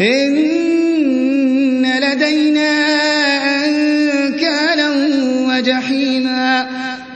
إِنَّ لَدَيْنَا أَنكَالًا وَجَحِيمًا